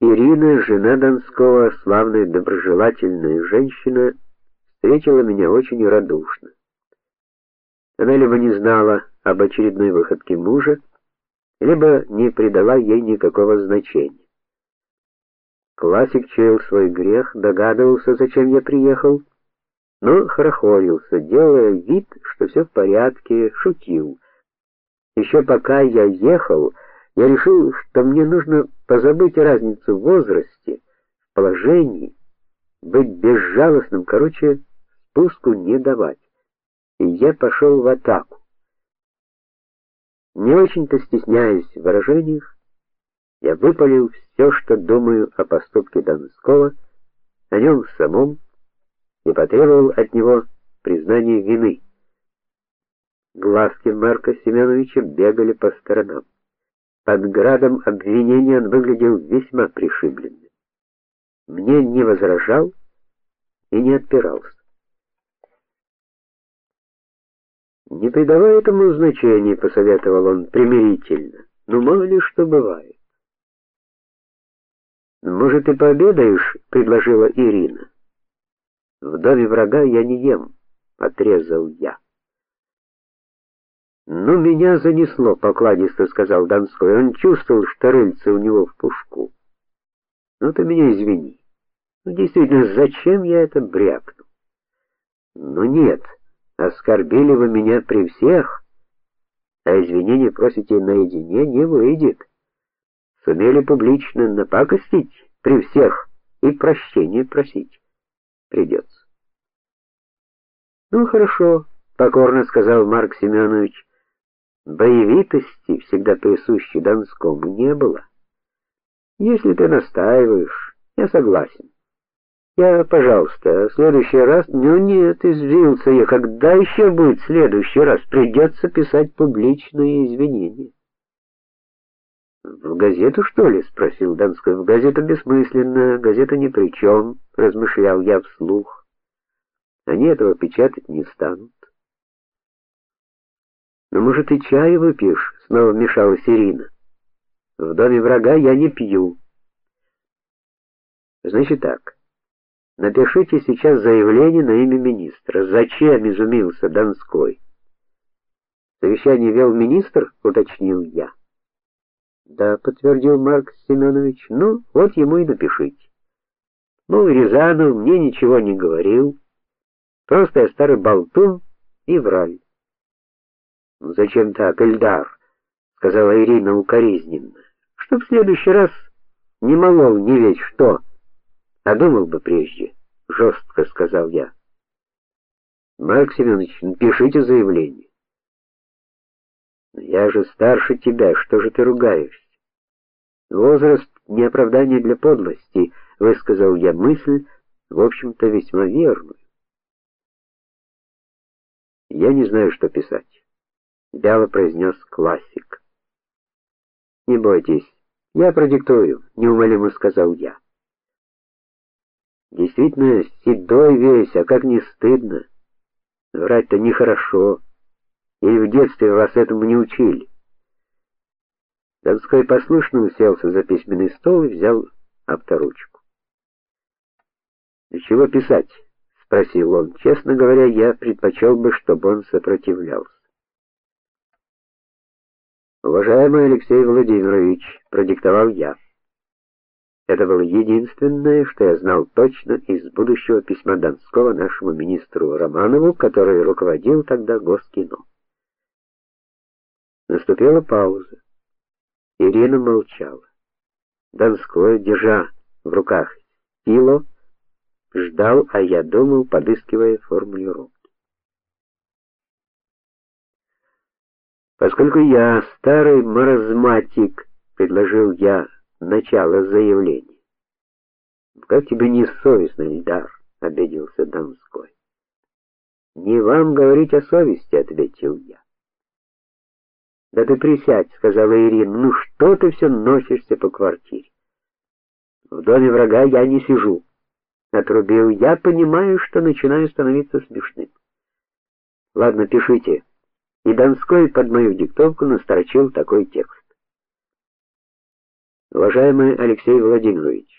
Ирина, жена Донского, славная доброжелательная женщина, встретила меня очень радушно. Она либо не знала об очередной выходке мужа, либо не придала ей никакого значения. Классик чуял свой грех, догадывался, зачем я приехал, но хорохорился, делая вид, что все в порядке, шутил. Еще пока я ехал, я решил, что мне нужно позабыть разницу в возрасте, в положении, быть безжалостным, короче, спуску не давать. И я пошел в атаку. Не очень-то стесняясь в выражениях, я выпалил все, что думаю о поступке Донского, о нем самом, и потребовал от него признания вины. Глазки Марка Семеновича бегали по сторонам. Под градом обвинений он выглядел весьма пришибленным. Мне не возражал и не отпирался. Не придавая этому значения, посоветовал он примирительно. Ну мало ли что бывает. Может, ты пообедаешь, предложила Ирина. В доме врага я не ем, отрезал я. Ну меня занесло, покладисто сказал Донской. Он чувствовал, что рыльце у него в пушку. Ну ты меня извини. Ну действительно, зачем я это брякну? Ну нет, оскорбили вы меня при всех, а извинения просите наедине не выйдет. Сумели публично напакостить при всех и прощения просить придется. Ну хорошо, покорно сказал Марк Семенович. Боевитости, всегда присущей Донскому, не было. Если ты настаиваешь, я согласен. Я, пожалуйста, в следующий раз, ну нет, извился я, когда еще будет следующий раз, придется писать публичные извинения. В газету, что ли, спросил Донской. В газету бессмысленно, газета ни при чем, размышлял я вслух. Они этого печатать не станут. "Ну, может, и чай выпьешь?" снова вмешалась Ирина. "В доме врага я не пью". Значит так. Напишите сейчас заявление на имя министра. Зачем изумился Донской? Совещание вел министр, уточнил я. Да, подтвердил Марк Семенович. Ну, вот ему и напишите. Ну, Рязанов мне ничего не говорил. Просто я старый болтун и враль. Зачем так, Эльдар? сказала Ирина укоризненно. Чтоб в следующий раз не молол не ведь что, а думал бы прежде, жестко сказал я. Марк Семенович, напишите заявление. Я же старше тебя, что же ты ругаешься? Возраст не оправдание для подлости, высказал я мысль, в общем-то, весьма верную. Я не знаю, что писать вяло произнес классик. Не бойтесь, я продиктую, неумолимо сказал я. Действительно, седой весь, а как не стыдно. Врать-то нехорошо. Или в детстве вас этому не учили. Донской послушно уселся за письменный стол и взял авторучку. "И чего писать?" спросил он. Честно говоря, я предпочел бы, чтобы он сопротивлялся. Уважаемый Алексей Владимирович, продиктовал я. Это было единственное, что я знал точно из будущего письма Донского нашему министру Романову, который руководил тогда Госкино. Наступила пауза. Ирина молчала. Донской, держа в руках стило, ждал, а я думал, подыскивая формулировку. Поскольку я старый маразматик, предложил я начало заявления. Как тебе не совестно, Ильдар, обиделся Донской. Не вам говорить о совести, ответил я. Да ты присядь, сказала Ирина. Ну что ты все носишься по квартире? В доме врага я не сижу, отрубил я, понимаю, что начинаю становиться смешным. Ладно, пишите и Донской под мою диктовку настрочил такой текст. Уважаемый Алексей Владимирович,